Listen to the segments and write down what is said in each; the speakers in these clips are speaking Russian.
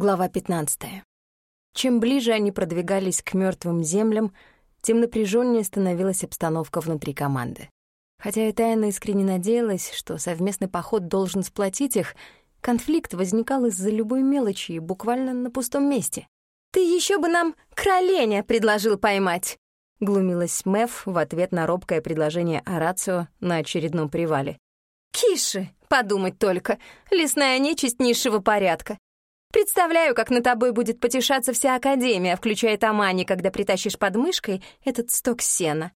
Глава 15. Чем ближе они продвигались к мертвым землям, тем напряженнее становилась обстановка внутри команды. Хотя и тайно искренне надеялась, что совместный поход должен сплотить их, конфликт возникал из-за любой мелочи и буквально на пустом месте. «Ты еще бы нам кроленя предложил поймать!» — глумилась Мэв в ответ на робкое предложение Орацио на очередном привале. «Киши! Подумать только! Лесная нечисть низшего порядка! Представляю, как на тобой будет потешаться вся Академия, включая Тамани, когда притащишь под мышкой этот сток сена».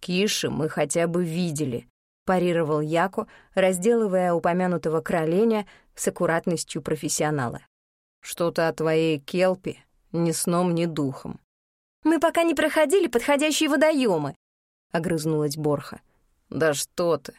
«Киши мы хотя бы видели», — парировал Яко, разделывая упомянутого кроленя с аккуратностью профессионала. «Что-то о твоей келпе ни сном, ни духом». «Мы пока не проходили подходящие водоемы, огрызнулась Борха. «Да что ты!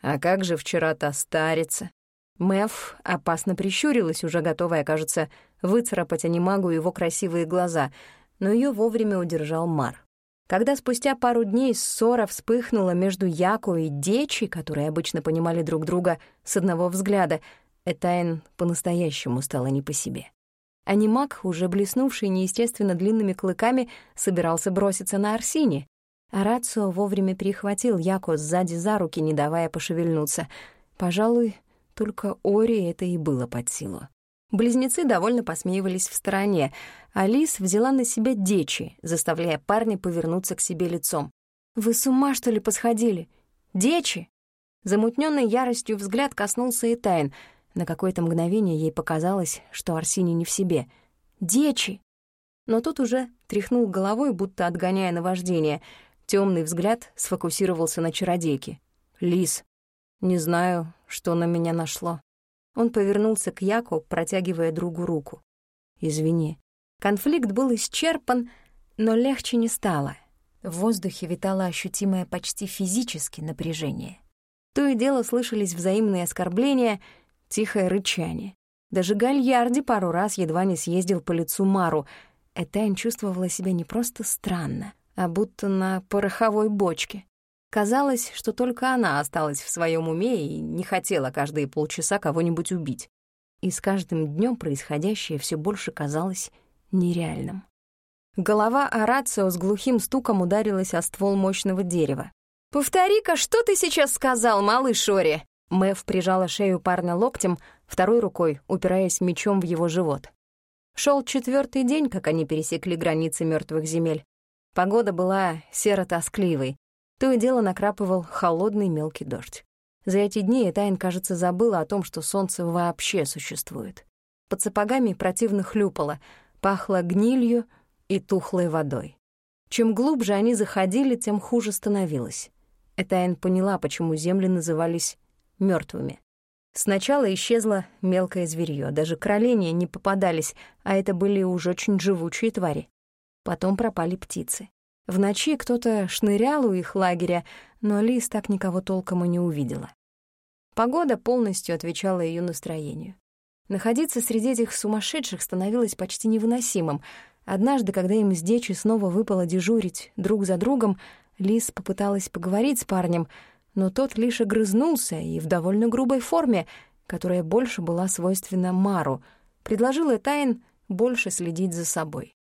А как же вчера та старица?» Мэв опасно прищурилась, уже готовая, кажется, выцарапать анимагу его красивые глаза, но ее вовремя удержал Мар. Когда спустя пару дней ссора вспыхнула между Яко и Дечи, которые обычно понимали друг друга с одного взгляда, Этайн по-настоящему стало не по себе. Анимаг, уже блеснувший неестественно длинными клыками, собирался броситься на Арсини. Арацио вовремя перехватил Яко сзади за руки, не давая пошевельнуться. Пожалуй, только Ори это и было под силу. Близнецы довольно посмеивались в стороне, а Лис взяла на себя дечи, заставляя парня повернуться к себе лицом. «Вы с ума, что ли, посходили? Дечи?» Замутнённой яростью взгляд коснулся и тайн. На какое-то мгновение ей показалось, что Арсений не в себе. «Дечи!» Но тут уже тряхнул головой, будто отгоняя наваждение. Темный взгляд сфокусировался на чародейке. «Лис, не знаю, что на меня нашло. Он повернулся к Яку, протягивая другу руку. «Извини». Конфликт был исчерпан, но легче не стало. В воздухе витало ощутимое почти физически напряжение. То и дело слышались взаимные оскорбления, тихое рычание. Даже Гальярди пару раз едва не съездил по лицу Мару. Этайн чувствовала себя не просто странно, а будто на пороховой бочке. Казалось, что только она осталась в своем уме и не хотела каждые полчаса кого-нибудь убить. И с каждым днем происходящее все больше казалось нереальным. Голова Орацио с глухим стуком ударилась о ствол мощного дерева. «Повтори-ка, что ты сейчас сказал, малыш Ори?» Мэв прижала шею парня локтем, второй рукой упираясь мечом в его живот. Шел четвертый день, как они пересекли границы мертвых земель. Погода была серо-тоскливой, то и дело накрапывал холодный мелкий дождь. За эти дни Этайн, кажется, забыла о том, что солнце вообще существует. Под сапогами противно хлюпало, пахло гнилью и тухлой водой. Чем глубже они заходили, тем хуже становилось. Этайн поняла, почему земли назывались мертвыми. Сначала исчезло мелкое зверье, даже кроления не попадались, а это были уже очень живучие твари. Потом пропали птицы. В ночи кто-то шнырял у их лагеря, но Лис так никого толком и не увидела. Погода полностью отвечала ее настроению. Находиться среди этих сумасшедших становилось почти невыносимым. Однажды, когда им с Дечи снова выпало дежурить друг за другом, Лис попыталась поговорить с парнем, но тот лишь огрызнулся и в довольно грубой форме, которая больше была свойственна Мару, предложил Этайн больше следить за собой.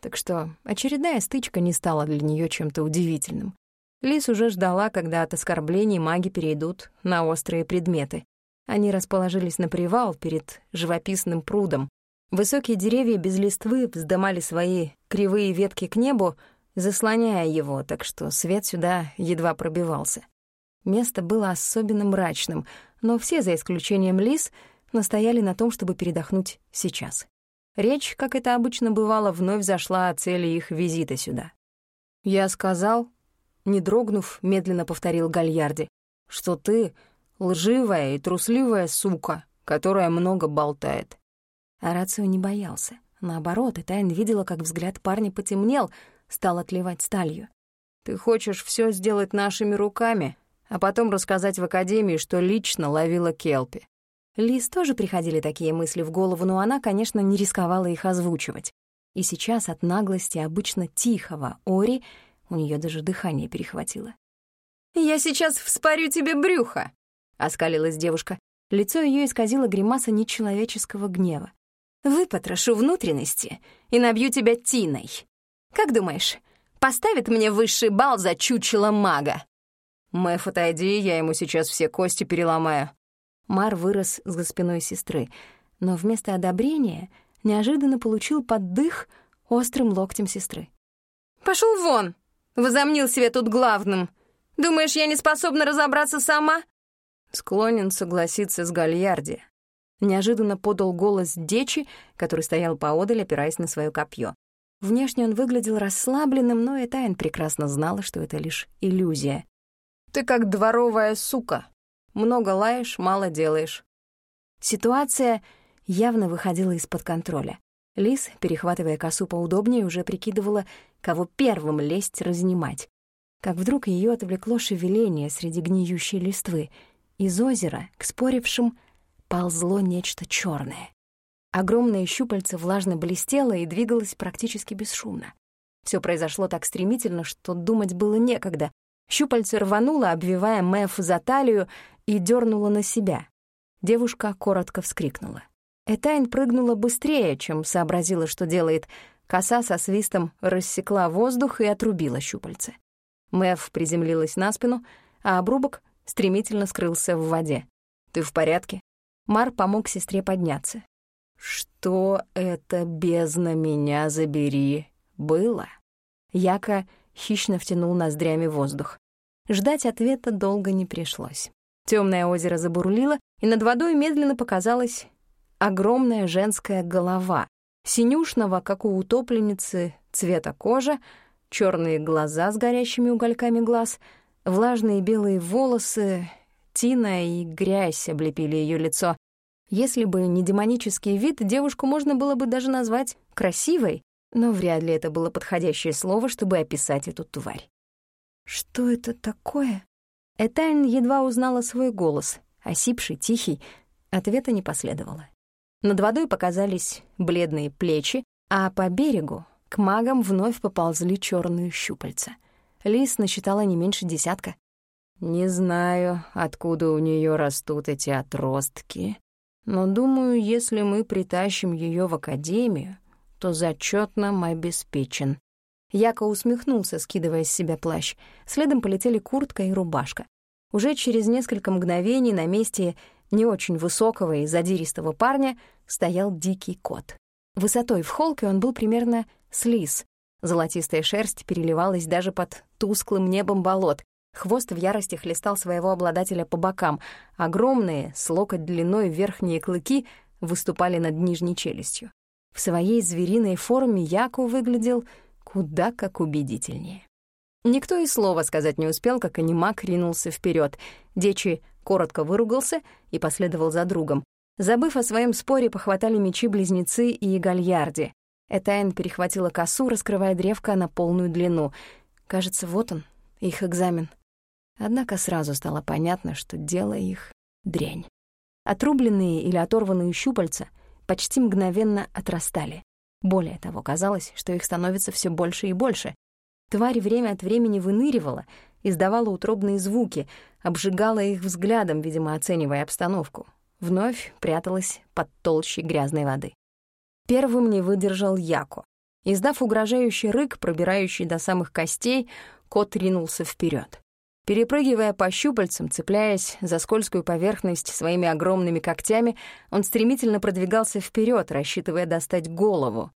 Так что очередная стычка не стала для нее чем-то удивительным. Лис уже ждала, когда от оскорблений маги перейдут на острые предметы. Они расположились на привал перед живописным прудом. Высокие деревья без листвы вздымали свои кривые ветки к небу, заслоняя его, так что свет сюда едва пробивался. Место было особенно мрачным, но все, за исключением лис, настояли на том, чтобы передохнуть сейчас. Речь, как это обычно бывало, вновь зашла о цели их визита сюда. «Я сказал», — не дрогнув, медленно повторил Гальярди, «что ты лживая и трусливая сука, которая много болтает». Арацио не боялся. Наоборот, и Тайн видела, как взгляд парня потемнел, стал отливать сталью. «Ты хочешь все сделать нашими руками, а потом рассказать в Академии, что лично ловила Келпи. Лиз тоже приходили такие мысли в голову, но она, конечно, не рисковала их озвучивать. И сейчас от наглости обычно тихого Ори у нее даже дыхание перехватило. «Я сейчас вспорю тебе брюхо!» — оскалилась девушка. Лицо ее исказило гримаса нечеловеческого гнева. Выпотрошу внутренности и набью тебя тиной. Как думаешь, поставит мне высший бал за чучело мага?» «Мэф, отойди, я ему сейчас все кости переломаю». Мар вырос за спиной сестры, но вместо одобрения неожиданно получил поддых острым локтем сестры. «Пошел вон! Возомнил себя тут главным! Думаешь, я не способна разобраться сама?» Склонен согласиться с Гальярди. Неожиданно подал голос Дечи, который стоял поодаль, опираясь на свое копье. Внешне он выглядел расслабленным, но Этайн прекрасно знала, что это лишь иллюзия. «Ты как дворовая сука. Много лаешь, мало делаешь». Ситуация явно выходила из-под контроля. Лис, перехватывая косу поудобнее, уже прикидывала, кого первым лезть разнимать. Как вдруг ее отвлекло шевеление среди гниющей листвы. Из озера к спорившим ползло нечто черное. Огромное щупальце влажно блестело и двигалось практически бесшумно. Все произошло так стремительно, что думать было некогда. Щупальце рвануло, обвивая Мэф за талию, и дернуло на себя. Девушка коротко вскрикнула. Этайн прыгнула быстрее, чем сообразила, что делает. Коса со свистом рассекла воздух и отрубила щупальце. Мэв приземлилась на спину, а обрубок стремительно скрылся в воде. «Ты в порядке?» Мар помог сестре подняться. «Что это, бездна, меня забери, было?» Яка хищно втянул ноздрями воздух. Ждать ответа долго не пришлось. Темное озеро забурлило, и над водой медленно показалась огромная женская голова, синюшного, как у утопленницы, цвета кожи, черные глаза с горящими угольками глаз, влажные белые волосы, тина и грязь облепили ее лицо. Если бы не демонический вид, девушку можно было бы даже назвать красивой, но вряд ли это было подходящее слово, чтобы описать эту тварь. «Что это такое?» Этайн едва узнала свой голос, осипший, тихий, ответа не последовало. Над водой показались бледные плечи, а по берегу к магам вновь поползли черные щупальца. Лис насчитала не меньше десятка. «Не знаю, откуда у нее растут эти отростки, но думаю, если мы притащим ее в академию, то зачет нам обеспечен». Яко усмехнулся, скидывая с себя плащ. Следом полетели куртка и рубашка. Уже через несколько мгновений на месте не очень высокого и задиристого парня стоял дикий кот. Высотой в холке он был примерно слиз. Золотистая шерсть переливалась даже под тусклым небом болот. Хвост в ярости хлестал своего обладателя по бокам. Огромные, с локоть длиной верхние клыки выступали над нижней челюстью. В своей звериной форме Яку выглядел куда как убедительнее. Никто и слова сказать не успел, как анимак ринулся вперед. Дечи коротко выругался и последовал за другом. Забыв о своем споре, похватали мечи-близнецы и гальярди. Этайн перехватила косу, раскрывая древко на полную длину. Кажется, вот он, их экзамен. Однако сразу стало понятно, что дело их — дрянь. Отрубленные или оторванные щупальца почти мгновенно отрастали. Более того, казалось, что их становится все больше и больше. Тварь время от времени выныривала, издавала утробные звуки, обжигала их взглядом, видимо, оценивая обстановку. Вновь пряталась под толщей грязной воды. Первым не выдержал Яко. Издав угрожающий рык, пробирающий до самых костей, кот ринулся вперед. Перепрыгивая по щупальцам, цепляясь за скользкую поверхность своими огромными когтями, он стремительно продвигался вперед, рассчитывая достать голову.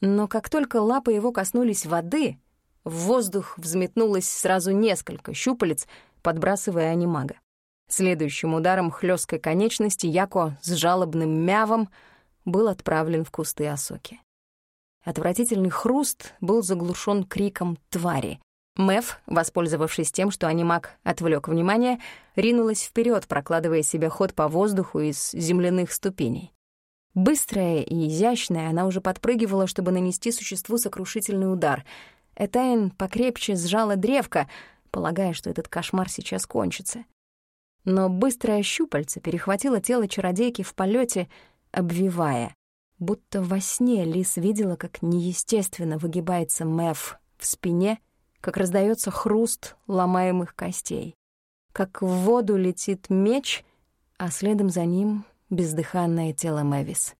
Но как только лапы его коснулись воды, в воздух взметнулось сразу несколько щупалец, подбрасывая анимага. Следующим ударом хлёсткой конечности Яко с жалобным мявом был отправлен в кусты осоки. Отвратительный хруст был заглушен криком твари. Мэв, воспользовавшись тем, что анимак отвлек внимание, ринулась вперед, прокладывая себе ход по воздуху из земляных ступеней. Быстрая и изящная, она уже подпрыгивала, чтобы нанести существу сокрушительный удар. Этайн покрепче сжала древко, полагая, что этот кошмар сейчас кончится. Но быстрое щупальце перехватило тело чародейки в полете, обвивая. Будто во сне Лис видела, как неестественно выгибается Мэв в спине, как раздается хруст ломаемых костей, как в воду летит меч, а следом за ним бездыханное тело Мэвис.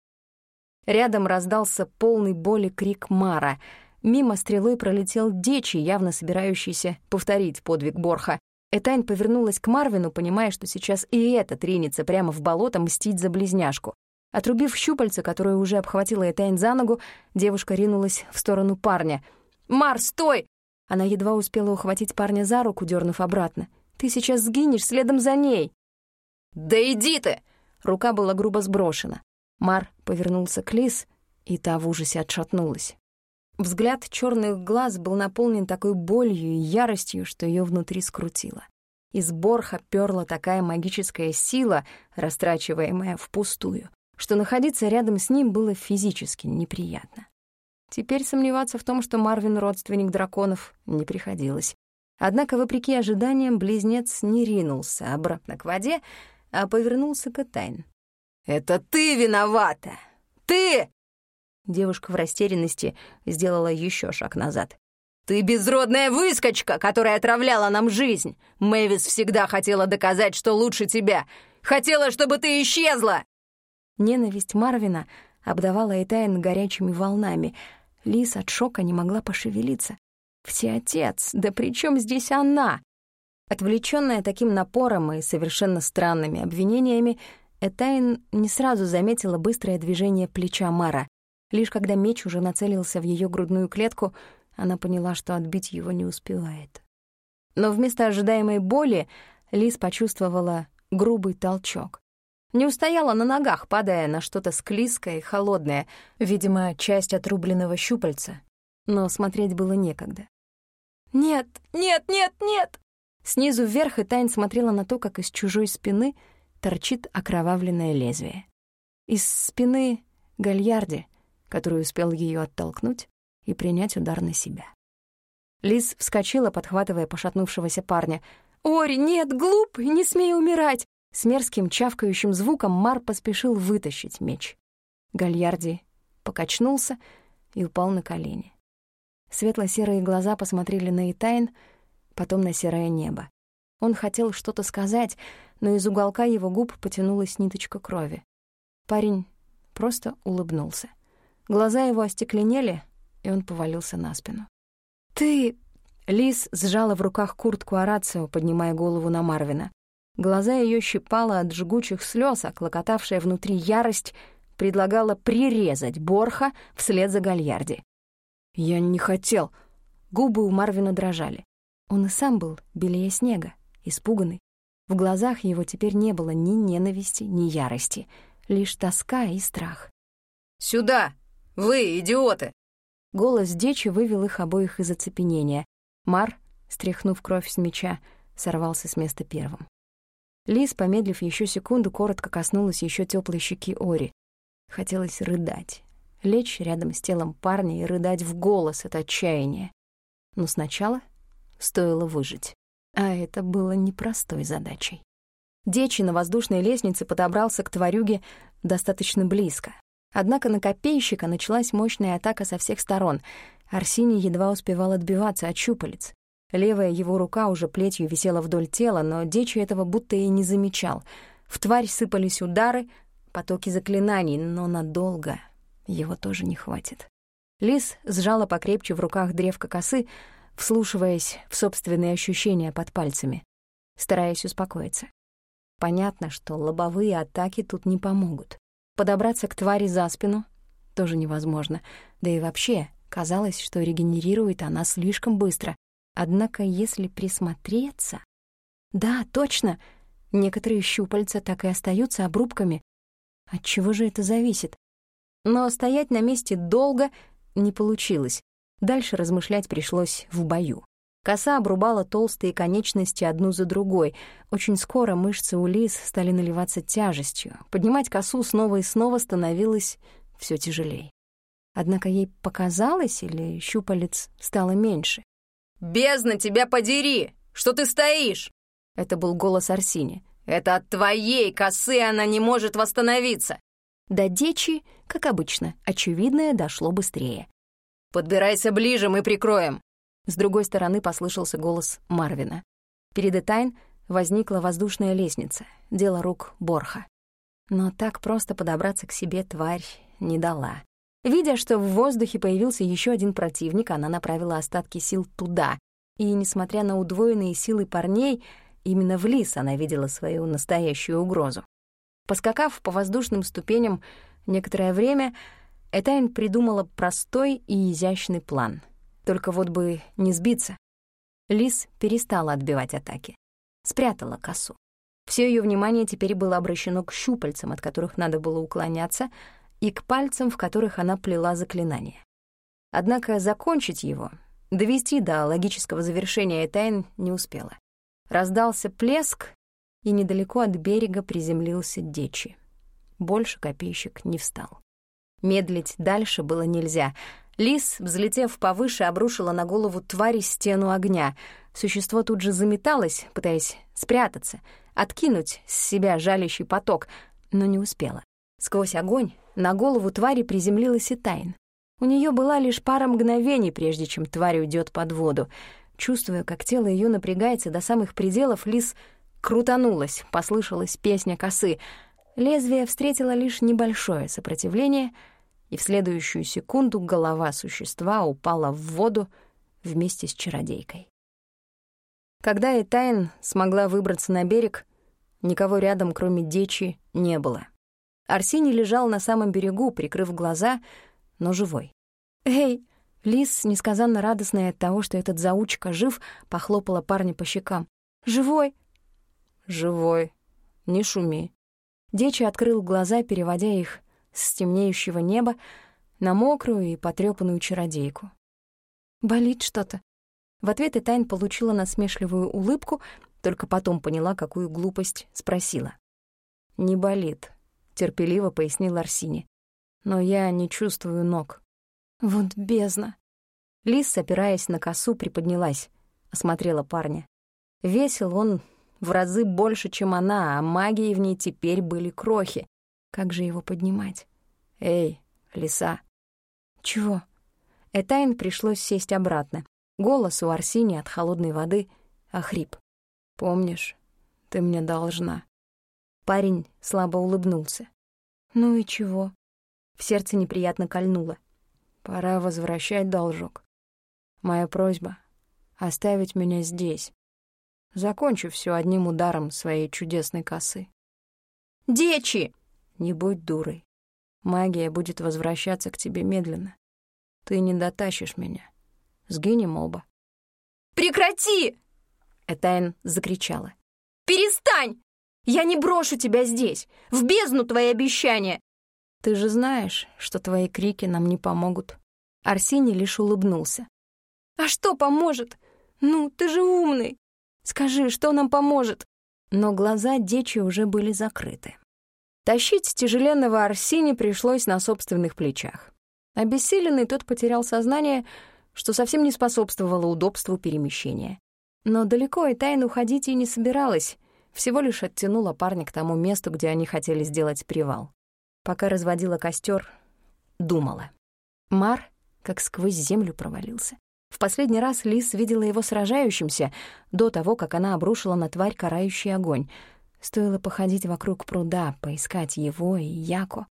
Рядом раздался полный боли крик Мара. Мимо стрелой пролетел Дечи, явно собирающийся повторить подвиг Борха. Этайн повернулась к Марвину, понимая, что сейчас и это тринется прямо в болото мстить за близняшку. Отрубив щупальце, которое уже обхватило Этайн за ногу, девушка ринулась в сторону парня. «Мар, стой!» Она едва успела ухватить парня за руку, дернув обратно. «Ты сейчас сгинешь следом за ней!» «Да иди ты!» Рука была грубо сброшена. Мар повернулся к Лис, и та в ужасе отшатнулась. Взгляд черных глаз был наполнен такой болью и яростью, что ее внутри скрутило. Из Борха перла такая магическая сила, растрачиваемая впустую, что находиться рядом с ним было физически неприятно. Теперь сомневаться в том, что Марвин — родственник драконов, не приходилось. Однако, вопреки ожиданиям, близнец не ринулся обратно к воде, а повернулся к Этайн. «Это ты виновата! Ты!» Девушка в растерянности сделала еще шаг назад. «Ты безродная выскочка, которая отравляла нам жизнь! Мэвис всегда хотела доказать, что лучше тебя! Хотела, чтобы ты исчезла!» Ненависть Марвина обдавала Этайн горячими волнами. Лис от шока не могла пошевелиться. «Всеотец, да при чем здесь она?» Отвлечённая таким напором и совершенно странными обвинениями, Этайн не сразу заметила быстрое движение плеча Мара. Лишь когда меч уже нацелился в ее грудную клетку, она поняла, что отбить его не успевает. Но вместо ожидаемой боли Лис почувствовала грубый толчок. Не устояла на ногах, падая на что-то склизкое и холодное, видимо, часть отрубленного щупальца. Но смотреть было некогда. «Нет, нет, нет, нет!» Снизу вверх и Тайн смотрела на то, как из чужой спины — торчит окровавленное лезвие. Из спины Гальярди, который успел ее оттолкнуть и принять удар на себя. Лиз вскочила, подхватывая пошатнувшегося парня. «Ори, нет, глупый, не смей умирать!» С мерзким чавкающим звуком Мар поспешил вытащить меч. Гальярди покачнулся и упал на колени. Светло-серые глаза посмотрели на Итайн, потом на серое небо. Он хотел что-то сказать, но из уголка его губ потянулась ниточка крови. Парень просто улыбнулся. Глаза его остекленели, и он повалился на спину. «Ты...» Лис сжала в руках куртку Арацио, поднимая голову на Марвина. Глаза ее щипала от жгучих слез, а клокотавшая внутри ярость предлагала прирезать Борха вслед за Гальярди. «Я не хотел...» Губы у Марвина дрожали. Он и сам был белее снега, испуганный. В глазах его теперь не было ни ненависти, ни ярости, лишь тоска и страх. «Сюда! Вы, идиоты!» Голос Дечи вывел их обоих из оцепенения. Мар, стряхнув кровь с меча, сорвался с места первым. Лис, помедлив еще секунду, коротко коснулась еще теплой щеки Ори. Хотелось рыдать, лечь рядом с телом парня и рыдать в голос от отчаяния. Но сначала стоило выжить. А это было непростой задачей. Дечи на воздушной лестнице подобрался к тварюге достаточно близко. Однако на копейщика началась мощная атака со всех сторон. Арсений едва успевал отбиваться от щупалец. Левая его рука уже плетью висела вдоль тела, но Дечи этого будто и не замечал. В тварь сыпались удары, потоки заклинаний, но надолго его тоже не хватит. Лис сжала покрепче в руках древко косы, вслушиваясь в собственные ощущения под пальцами, стараясь успокоиться. Понятно, что лобовые атаки тут не помогут. Подобраться к твари за спину тоже невозможно. Да и вообще, казалось, что регенерирует она слишком быстро. Однако, если присмотреться... Да, точно, некоторые щупальца так и остаются обрубками. От чего же это зависит? Но стоять на месте долго не получилось. Дальше размышлять пришлось в бою. Коса обрубала толстые конечности одну за другой. Очень скоро мышцы у лис стали наливаться тяжестью. Поднимать косу снова и снова становилось все тяжелее. Однако ей показалось, или щупалец стало меньше. «Бездна тебя подери! Что ты стоишь?» Это был голос Арсини. «Это от твоей косы она не может восстановиться!» До дечи, как обычно, очевидное дошло быстрее. «Подбирайся ближе, мы прикроем!» С другой стороны послышался голос Марвина. Перед Этайн возникла воздушная лестница, дело рук Борха. Но так просто подобраться к себе тварь не дала. Видя, что в воздухе появился еще один противник, она направила остатки сил туда. И, несмотря на удвоенные силы парней, именно в лис она видела свою настоящую угрозу. Поскакав по воздушным ступеням некоторое время, Этайн придумала простой и изящный план. Только вот бы не сбиться. Лис перестала отбивать атаки. Спрятала косу. Все ее внимание теперь было обращено к щупальцам, от которых надо было уклоняться, и к пальцам, в которых она плела заклинание. Однако закончить его, довести до логического завершения Этайн не успела. Раздался плеск, и недалеко от берега приземлился Дечи. Больше копейщик не встал. Медлить дальше было нельзя. Лис, взлетев повыше, обрушила на голову твари стену огня. Существо тут же заметалось, пытаясь спрятаться, откинуть с себя жалящий поток, но не успела. Сквозь огонь на голову твари приземлилась и Тайн. У нее была лишь пара мгновений, прежде чем тварь уйдет под воду. Чувствуя, как тело ее напрягается до самых пределов, лис крутанулась, послышалась песня косы. Лезвие встретило лишь небольшое сопротивление, и в следующую секунду голова существа упала в воду вместе с чародейкой. Когда Этайн смогла выбраться на берег, никого рядом, кроме Дечи, не было — Арсений лежал на самом берегу, прикрыв глаза, но живой. «Эй!» Лис, несказанно радостная от того, что этот заучка жив, похлопала парня по щекам. «Живой!» «Живой. Не шуми». Дечи открыл глаза, переводя их с темнеющего неба на мокрую и потрёпанную чародейку. «Болит что-то». В ответ Этайн получила насмешливую улыбку, только потом поняла, какую глупость спросила. «Не болит терпеливо пояснил Арсини. Но я не чувствую ног. Вот бездна. Лис, опираясь на косу, приподнялась, осмотрела парня. Весил он в разы больше, чем она, а магии в ней теперь были крохи. Как же его поднимать? Эй, лиса. Чего? Этайн пришлось сесть обратно. Голос у Арсини от холодной воды охрип. Помнишь, ты мне должна. Парень слабо улыбнулся. «Ну и чего?» В сердце неприятно кольнуло. «Пора возвращать должок. Моя просьба — оставить меня здесь. Закончу все одним ударом своей чудесной косы». «Дечи!» «Не будь дурой. Магия будет возвращаться к тебе медленно. Ты не дотащишь меня. Сгинем оба». «Прекрати!» Этайн закричала. «Перестань! Я не брошу тебя здесь! В бездну твои обещания!» «Ты же знаешь, что твои крики нам не помогут». Арсений лишь улыбнулся. «А что поможет? Ну, ты же умный! Скажи, что нам поможет?» Но глаза Дечи уже были закрыты. Тащить тяжеленного Арсини пришлось на собственных плечах. Обессиленный тот потерял сознание, что совсем не способствовало удобству перемещения. Но далеко и тайну ходить и не собиралась, всего лишь оттянула парня к тому месту, где они хотели сделать привал. Пока разводила костер, думала. Мар как сквозь землю провалился. В последний раз Лис видела его сражающимся до того, как она обрушила на тварь карающий огонь. Стоило походить вокруг пруда, поискать его и Яко.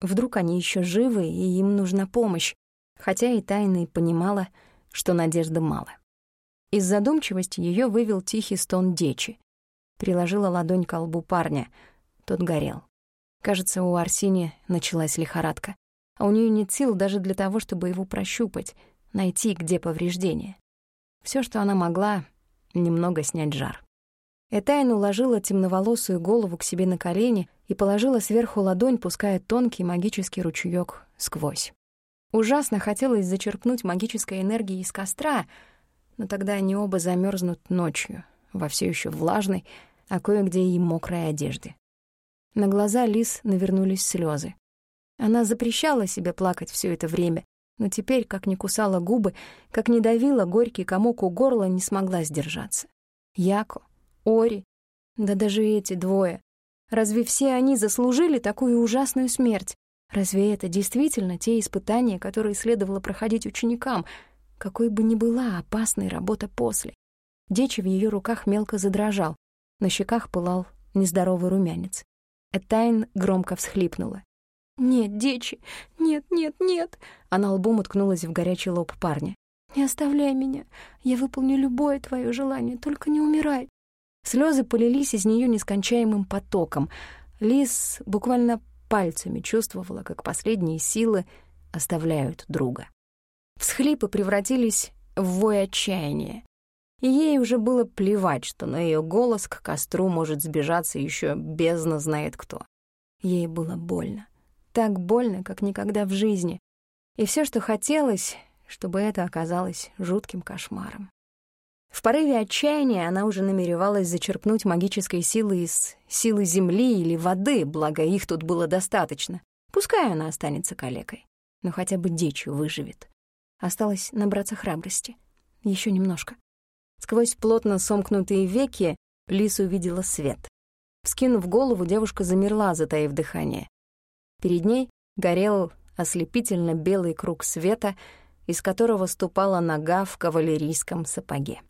Вдруг они еще живы, и им нужна помощь, хотя и тайно понимала, что надежды мало. Из задумчивости ее вывел тихий стон дечи. Приложила ладонь к лбу парня. Тот горел. Кажется, у Арсини началась лихорадка. А у нее нет сил даже для того, чтобы его прощупать, найти, где повреждение. Все, что она могла, — немного снять жар. Этайн уложила темноволосую голову к себе на колени и положила сверху ладонь, пуская тонкий магический ручеёк сквозь. Ужасно хотелось зачерпнуть магической энергии из костра, но тогда они оба замерзнут ночью, во все еще влажной, а кое-где и мокрой одежде. На глаза Лис навернулись слезы. Она запрещала себе плакать все это время, но теперь, как не кусала губы, как не давила горький комок у горла, не смогла сдержаться. Яко, Ори, да даже эти двое. Разве все они заслужили такую ужасную смерть? Разве это действительно те испытания, которые следовало проходить ученикам, какой бы ни была опасной работа после? Дечи в ее руках мелко задрожал, на щеках пылал нездоровый румянец. Этайн громко всхлипнула. «Нет, Дечи, нет, нет, нет!» Она лбом уткнулась в горячий лоб парня. «Не оставляй меня. Я выполню любое твое желание, только не умирай». Слезы полились из нее нескончаемым потоком. Лис буквально пальцами чувствовала, как последние силы оставляют друга. Всхлипы превратились в вой отчаяния. И ей уже было плевать, что на ее голос к костру может сбежаться еще бездна знает кто. Ей было больно. Так больно, как никогда в жизни. И все, что хотелось, чтобы это оказалось жутким кошмаром. В порыве отчаяния она уже намеревалась зачерпнуть магической силы из силы земли или воды, благо их тут было достаточно. Пускай она останется калекой, но хотя бы дичью выживет. Осталось набраться храбрости. Еще немножко. Сквозь плотно сомкнутые веки Лис увидела свет. Вскинув голову, девушка замерла, затаив дыхание. Перед ней горел ослепительно белый круг света, из которого ступала нога в кавалерийском сапоге.